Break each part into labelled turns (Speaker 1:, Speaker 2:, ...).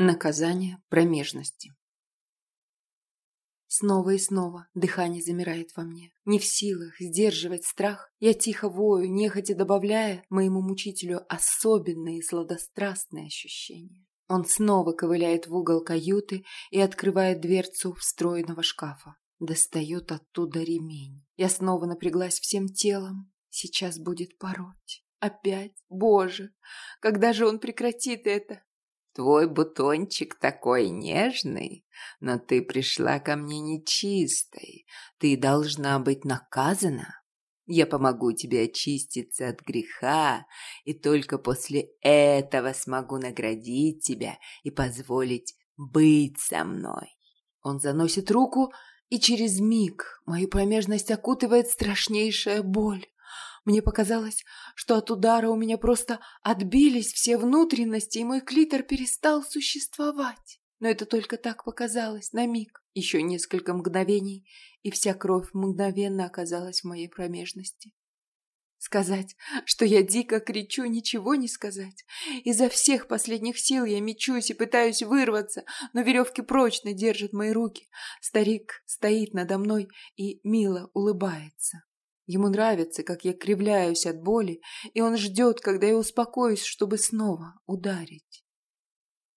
Speaker 1: Наказание промежности. Снова и снова дыхание замирает во мне. Не в силах сдерживать страх, я тихо вою, нехотя добавляя моему мучителю особенные сладострастные ощущения. Он снова ковыляет в угол каюты и открывает дверцу встроенного шкафа. Достает оттуда ремень. Я снова напряглась всем телом. Сейчас будет пороть. Опять? Боже! Когда же он прекратит это?
Speaker 2: Твой бутончик такой нежный, но ты пришла ко мне нечистой. Ты должна быть наказана. Я помогу тебе очиститься от греха, и только после этого смогу наградить тебя и позволить быть со мной.
Speaker 1: Он заносит руку, и через миг мою промежность окутывает страшнейшая боль. Мне показалось, что от удара у меня просто отбились все внутренности, и мой клитор перестал существовать. Но это только так показалось, на миг, еще несколько мгновений, и вся кровь мгновенно оказалась в моей промежности. Сказать, что я дико кричу, ничего не сказать. Изо всех последних сил я мечусь и пытаюсь вырваться, но веревки прочно держат мои руки. Старик стоит надо мной и мило улыбается. Ему нравится, как я кривляюсь от боли, и он ждет, когда я успокоюсь, чтобы снова ударить.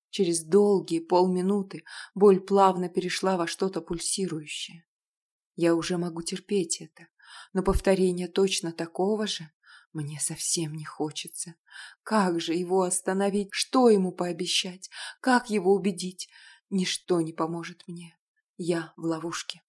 Speaker 1: Через долгие полминуты боль плавно перешла во что-то пульсирующее. Я уже могу терпеть это, но повторения точно такого же мне совсем не хочется. Как же его остановить? Что ему пообещать? Как его убедить? Ничто не поможет мне. Я в ловушке.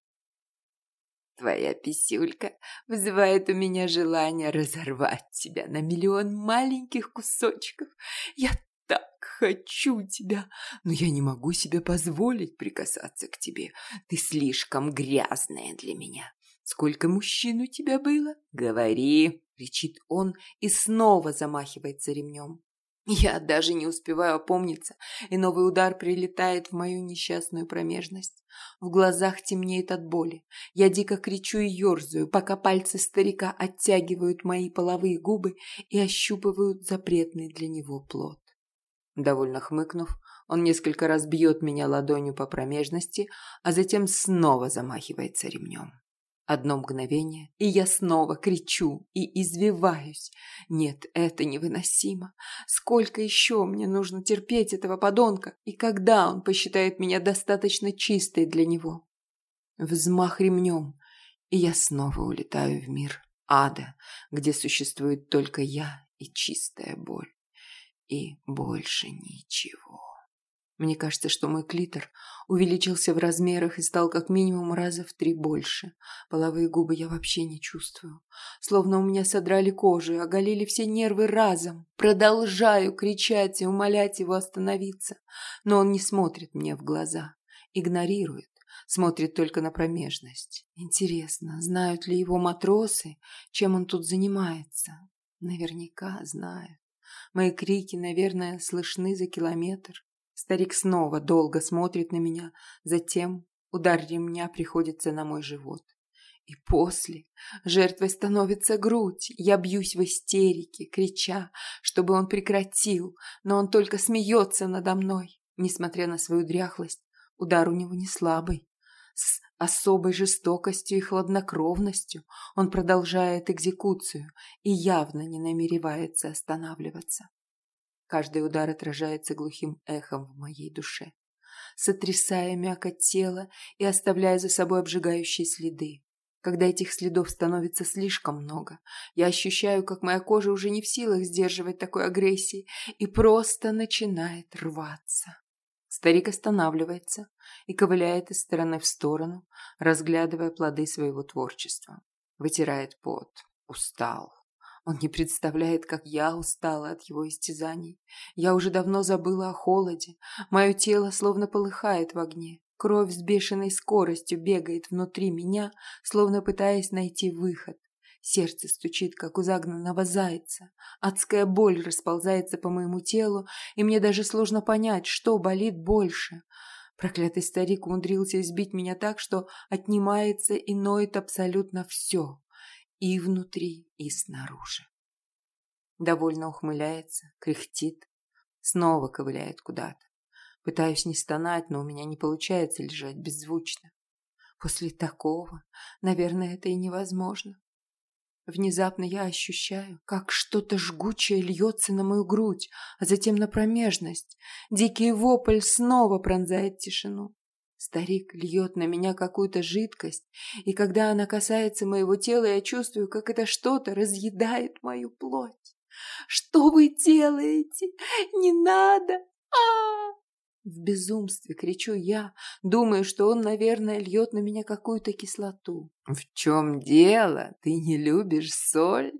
Speaker 2: Твоя писюлька вызывает у меня желание разорвать тебя на миллион маленьких кусочков. Я так хочу тебя, но я не могу себе позволить прикасаться к тебе. Ты слишком грязная для меня. Сколько мужчин у тебя было? Говори, кричит он и снова замахивается ремнем.
Speaker 1: Я даже не успеваю опомниться, и новый удар прилетает в мою несчастную промежность. В глазах темнеет от боли. Я дико кричу и ерзаю, пока пальцы старика оттягивают мои половые губы и ощупывают запретный для него плод. Довольно хмыкнув, он несколько раз бьет меня ладонью по промежности, а затем снова замахивается ремнем. Одно мгновение, и я снова кричу и извиваюсь. Нет, это невыносимо. Сколько еще мне нужно терпеть этого подонка, и когда он посчитает меня достаточно чистой для него? Взмах ремнем, и я снова улетаю в мир ада, где существует только я и чистая боль. И больше ничего. Мне кажется, что мой клитор увеличился в размерах и стал как минимум раза в три больше. Половые губы я вообще не чувствую. Словно у меня содрали кожу и оголили все нервы разом. Продолжаю кричать и умолять его остановиться. Но он не смотрит мне в глаза. Игнорирует. Смотрит только на промежность. Интересно, знают ли его матросы, чем он тут занимается? Наверняка знают. Мои крики, наверное, слышны за километр. Старик снова долго смотрит на меня, затем удар ремня приходится на мой живот. И после жертвой становится грудь. Я бьюсь в истерике, крича, чтобы он прекратил, но он только смеется надо мной. Несмотря на свою дряхлость, удар у него не слабый. С особой жестокостью и хладнокровностью он продолжает экзекуцию и явно не намеревается останавливаться. Каждый удар отражается глухим эхом в моей душе, сотрясая мякоть тела и оставляя за собой обжигающие следы. Когда этих следов становится слишком много, я ощущаю, как моя кожа уже не в силах сдерживать такой агрессии и просто начинает рваться. Старик останавливается и ковыляет из стороны в сторону, разглядывая плоды своего творчества. Вытирает пот. Устал. Он не представляет, как я устала от его истязаний. Я уже давно забыла о холоде. Мое тело словно полыхает в огне. Кровь с бешеной скоростью бегает внутри меня, словно пытаясь найти выход. Сердце стучит, как у загнанного зайца. Адская боль расползается по моему телу, и мне даже сложно понять, что болит больше. Проклятый старик умудрился избить меня так, что отнимается и ноет абсолютно все и внутри, и снаружи. Довольно ухмыляется, кряхтит, снова ковыляет куда-то. Пытаюсь не стонать, но у меня не получается лежать беззвучно. После такого, наверное, это и невозможно. Внезапно я ощущаю, как что-то жгучее льется на мою грудь, а затем на промежность. Дикий вопль снова пронзает тишину. Старик льет на меня какую-то жидкость, и когда она касается моего тела, я чувствую, как это что-то разъедает мою плоть. «Что вы делаете? Не надо! а, -а, -а В безумстве кричу я, думаю, что он, наверное, льет на меня какую-то кислоту.
Speaker 2: «В чем дело? Ты не любишь соль?»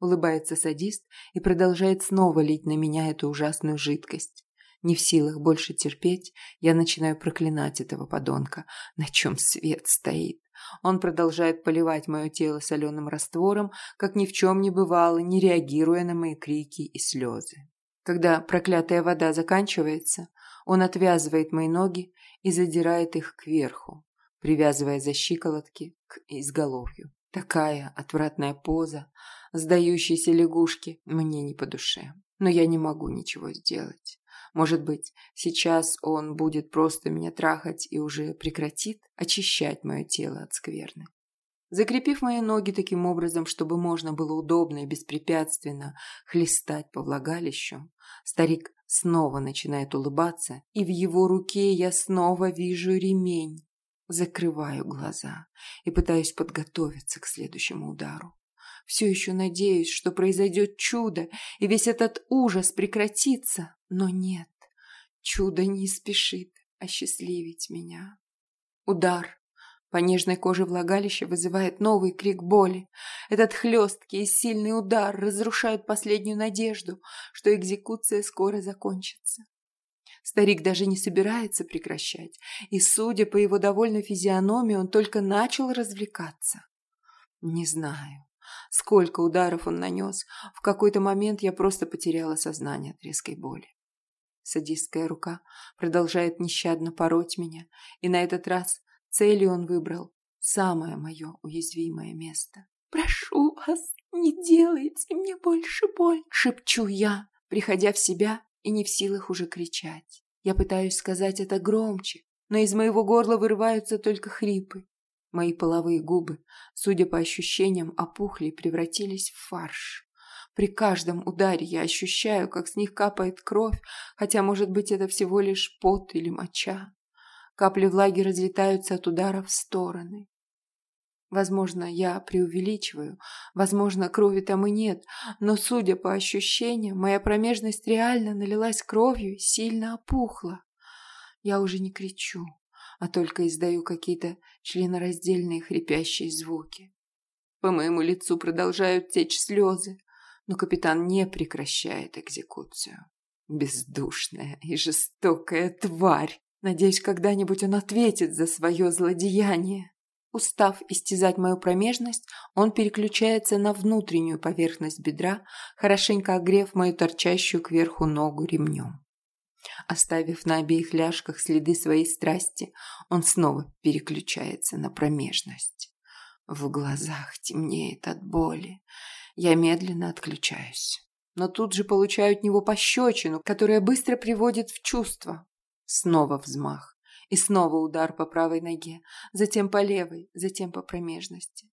Speaker 1: Улыбается садист и продолжает снова лить на меня эту ужасную жидкость. Не в силах больше терпеть, я начинаю проклинать этого подонка, на чем свет стоит. Он продолжает поливать мое тело соленым раствором, как ни в чем не бывало, не реагируя на мои крики и слезы. Когда проклятая вода заканчивается, он отвязывает мои ноги и задирает их кверху, привязывая за щиколотки к изголовью. Такая отвратная поза, сдающейся лягушки, мне не по душе. Но я не могу ничего сделать. Может быть, сейчас он будет просто меня трахать и уже прекратит очищать мое тело от скверны. Закрепив мои ноги таким образом, чтобы можно было удобно и беспрепятственно хлестать по влагалищу, старик снова начинает улыбаться, и в его руке я снова вижу ремень. Закрываю глаза и пытаюсь подготовиться к следующему удару. Все еще надеюсь, что произойдет чудо, и весь этот ужас прекратится, но нет. Чудо не спешит осчастливить меня. Удар по нежной коже влагалища вызывает новый крик боли. Этот хлесткий и сильный удар разрушает последнюю надежду, что экзекуция скоро закончится. Старик даже не собирается прекращать, и, судя по его довольной физиономии, он только начал развлекаться. Не знаю, сколько ударов он нанес. В какой-то момент я просто потеряла сознание от резкой боли. Садистская рука продолжает нещадно пороть меня, и на этот раз Целью он выбрал самое мое уязвимое место. «Прошу вас, не делайте мне больше боль!» — шепчу я, приходя в себя и не в силах уже кричать. Я пытаюсь сказать это громче, но из моего горла вырываются только хрипы. Мои половые губы, судя по ощущениям, опухли и превратились в фарш. При каждом ударе я ощущаю, как с них капает кровь, хотя, может быть, это всего лишь пот или моча. Капли влаги разлетаются от удара в стороны. Возможно, я преувеличиваю, возможно, крови там и нет, но, судя по ощущениям, моя промежность реально налилась кровью и сильно опухла. Я уже не кричу, а только издаю какие-то членораздельные хрипящие звуки. По моему лицу продолжают течь слезы, но капитан не прекращает экзекуцию. Бездушная и жестокая тварь! Надеюсь, когда-нибудь он ответит за свое злодеяние. Устав истязать мою промежность, он переключается на внутреннюю поверхность бедра, хорошенько огрев мою торчащую кверху ногу ремнем. Оставив на обеих ляжках следы своей страсти, он снова переключается на промежность. В глазах темнеет от боли. Я медленно отключаюсь. Но тут же получаю от него пощечину, которая быстро приводит в чувство. Снова взмах. И снова удар по правой ноге, затем по левой, затем по промежности.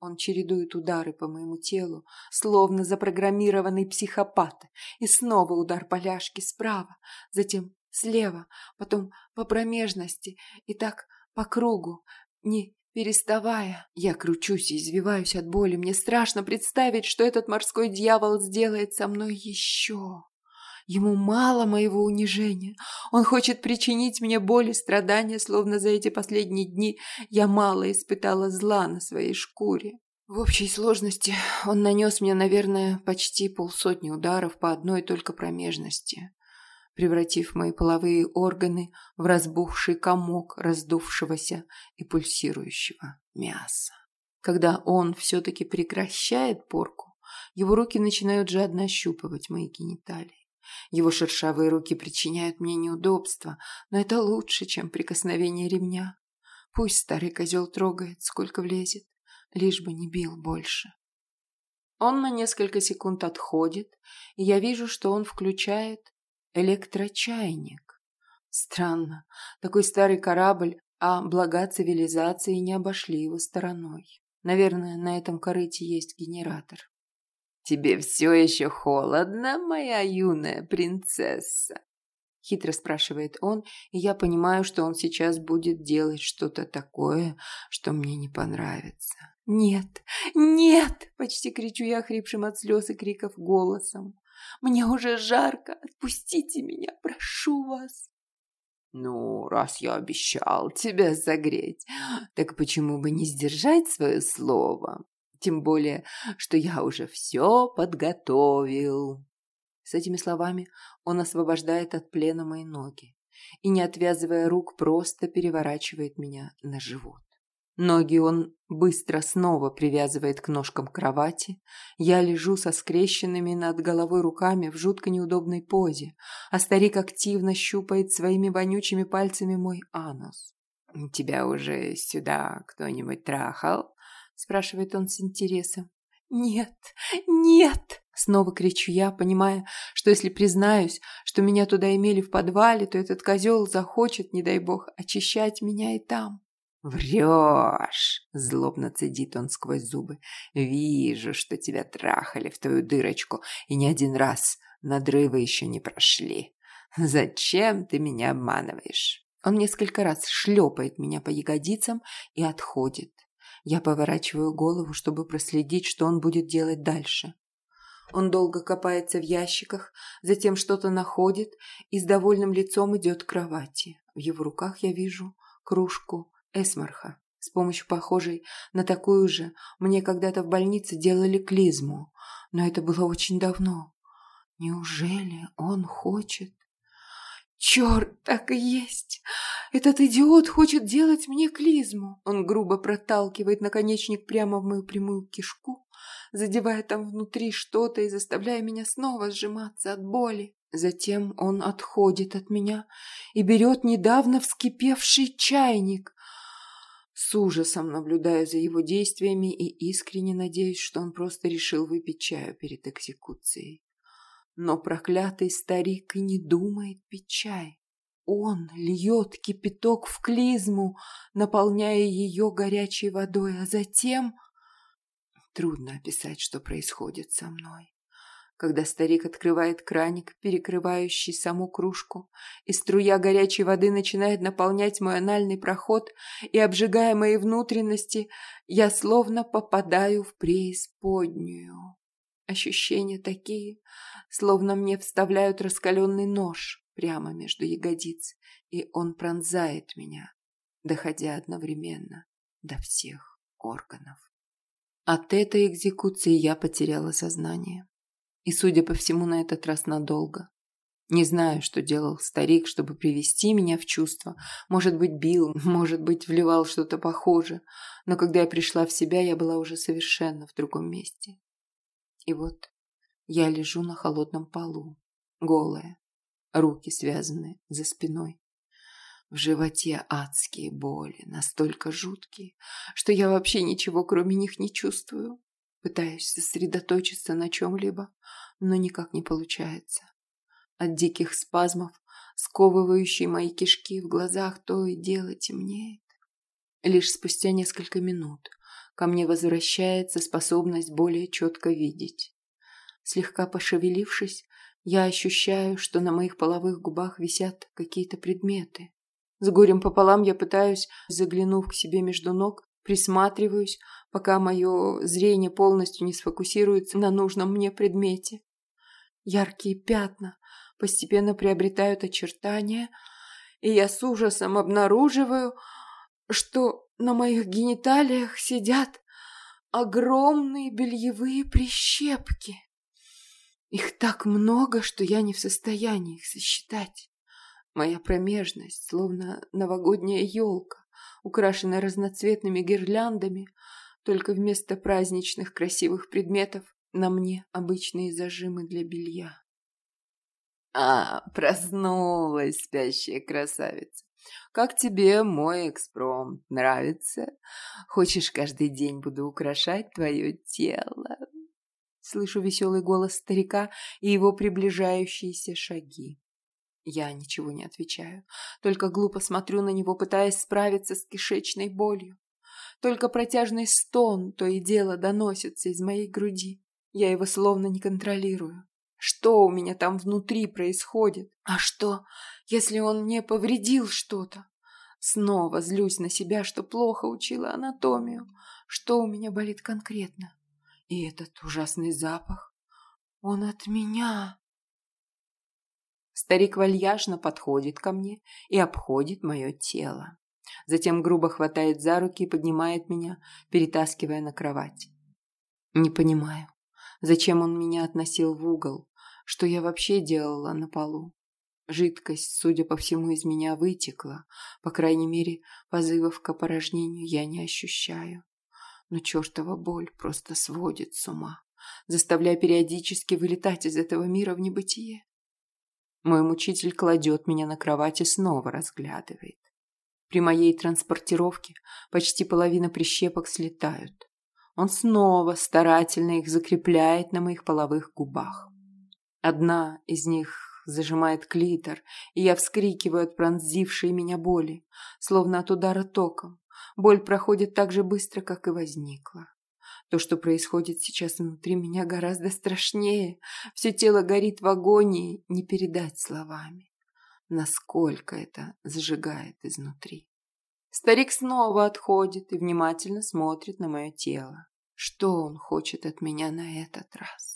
Speaker 1: Он чередует удары по моему телу, словно запрограммированный психопат. И снова удар по ляжке справа, затем слева, потом по промежности и так по кругу, не переставая. Я кручусь и извиваюсь от боли. Мне страшно представить, что этот морской дьявол сделает со мной еще. Ему мало моего унижения. Он хочет причинить мне боль и страдания, словно за эти последние дни я мало испытала зла на своей шкуре. В общей сложности он нанес мне, наверное, почти полсотни ударов по одной только промежности, превратив мои половые органы в разбухший комок раздувшегося и пульсирующего мяса. Когда он все-таки прекращает порку, его руки начинают жадно ощупывать мои гениталии. Его шершавые руки причиняют мне неудобства, но это лучше, чем прикосновение ремня. Пусть старый козел трогает, сколько влезет, лишь бы не бил больше. Он на несколько секунд отходит, и я вижу, что он включает электрочайник. Странно. Такой старый корабль, а блага цивилизации не обошли его стороной. Наверное, на этом корыте есть генератор.
Speaker 2: «Тебе все еще холодно, моя юная принцесса?»
Speaker 1: Хитро спрашивает он, и я понимаю, что он сейчас будет делать что-то такое, что мне не понравится. «Нет! Нет!» – почти кричу я хрипшим от слез и криков голосом. «Мне уже жарко! Отпустите меня, прошу вас!»
Speaker 2: «Ну, раз я обещал тебя согреть, так почему бы не сдержать свое слово? Тем более, что я уже все подготовил».
Speaker 1: С этими словами он освобождает от плена мои ноги и, не отвязывая рук, просто переворачивает меня на живот. Ноги он быстро снова привязывает к ножкам кровати. Я лежу со скрещенными над головой руками в жутко неудобной позе, а старик активно щупает своими вонючими пальцами мой анус.
Speaker 2: «Тебя уже сюда кто-нибудь трахал?» – спрашивает он с интересом.
Speaker 1: «Нет, нет!» Снова кричу я, понимая, что если признаюсь, что меня туда имели в подвале, то этот козел захочет, не дай бог, очищать меня и там.
Speaker 2: «Врешь!» – злобно цедит он сквозь зубы. «Вижу, что тебя трахали в твою дырочку, и не один раз надрывы еще не прошли. Зачем ты меня обманываешь?»
Speaker 1: Он несколько раз шлепает меня по ягодицам и отходит. Я поворачиваю голову, чтобы проследить, что он будет делать дальше. Он долго копается в ящиках, затем что-то находит и с довольным лицом идет к кровати. В его руках я вижу кружку эсмарха. С помощью похожей на такую же мне когда-то в больнице делали клизму, но это было очень давно. Неужели он хочет? Черт, так и есть! Этот идиот хочет делать мне клизму. Он грубо проталкивает наконечник прямо в мою прямую кишку, задевая там внутри что-то и заставляя меня снова сжиматься от боли. Затем он отходит от меня и берет недавно вскипевший чайник, с ужасом наблюдаю за его действиями и искренне надеюсь, что он просто решил выпить чаю перед экзекуцией. Но проклятый старик и не думает пить чай. Он льет кипяток в клизму, наполняя ее горячей водой, а затем... Трудно описать, что происходит со мной когда старик открывает краник, перекрывающий саму кружку, и струя горячей воды начинает наполнять мой анальный проход и, обжигая мои внутренности, я словно попадаю в преисподнюю. Ощущения такие, словно мне вставляют раскаленный нож прямо между ягодиц, и он пронзает меня, доходя одновременно до всех органов. От этой экзекуции я потеряла сознание. И, судя по всему, на этот раз надолго. Не знаю, что делал старик, чтобы привести меня в чувство. Может быть, бил, может быть, вливал что-то похожее. Но когда я пришла в себя, я была уже совершенно в другом месте. И вот я лежу на холодном полу, голая, руки связаны за спиной. В животе адские боли, настолько жуткие, что я вообще ничего кроме них не чувствую. Пытаюсь сосредоточиться на чем-либо, но никак не получается. От диких спазмов, сковывающие мои кишки в глазах, то и дело темнеет. Лишь спустя несколько минут ко мне возвращается способность более четко видеть. Слегка пошевелившись, я ощущаю, что на моих половых губах висят какие-то предметы. С горем пополам я пытаюсь, заглянув к себе между ног, присматриваюсь, пока мое зрение полностью не сфокусируется на нужном мне предмете. Яркие пятна постепенно приобретают очертания, и я с ужасом обнаруживаю, что на моих гениталиях сидят огромные бельевые прищепки. Их так много, что я не в состоянии их сосчитать. Моя промежность, словно новогодняя елка, украшенная разноцветными гирляндами, только вместо праздничных красивых предметов на мне обычные зажимы для белья.
Speaker 2: А, проснулась спящая красавица. Как тебе мой экспромт? Нравится? Хочешь, каждый день буду украшать твое тело?
Speaker 1: Слышу веселый голос старика и его приближающиеся шаги. Я ничего не отвечаю, только глупо смотрю на него, пытаясь справиться с кишечной болью. Только протяжный стон то и дело доносится из моей груди. Я его словно не контролирую. Что у меня там внутри происходит? А что, если он мне повредил что-то? Снова злюсь на себя, что плохо учила анатомию. Что у меня болит конкретно? И этот ужасный запах. Он от меня. Старик вальяжно подходит ко мне и обходит мое тело. Затем грубо хватает за руки и поднимает меня, перетаскивая на кровать. Не понимаю, зачем он меня относил в угол, что я вообще делала на полу. Жидкость, судя по всему, из меня вытекла. По крайней мере, позывов к опорожнению я не ощущаю. Но чертова боль просто сводит с ума, заставляя периодически вылетать из этого мира в небытие. Мой мучитель кладет меня на кровать и снова разглядывает. При моей транспортировке почти половина прищепок слетают. Он снова старательно их закрепляет на моих половых губах. Одна из них зажимает клитор, и я вскрикиваю от пронзившей меня боли, словно от удара током. Боль проходит так же быстро, как и возникла. То, что происходит сейчас внутри меня, гораздо страшнее. Все тело горит в агонии, не передать словами. Насколько это зажигает изнутри. Старик снова отходит и внимательно смотрит на мое тело. Что он хочет от меня на этот раз?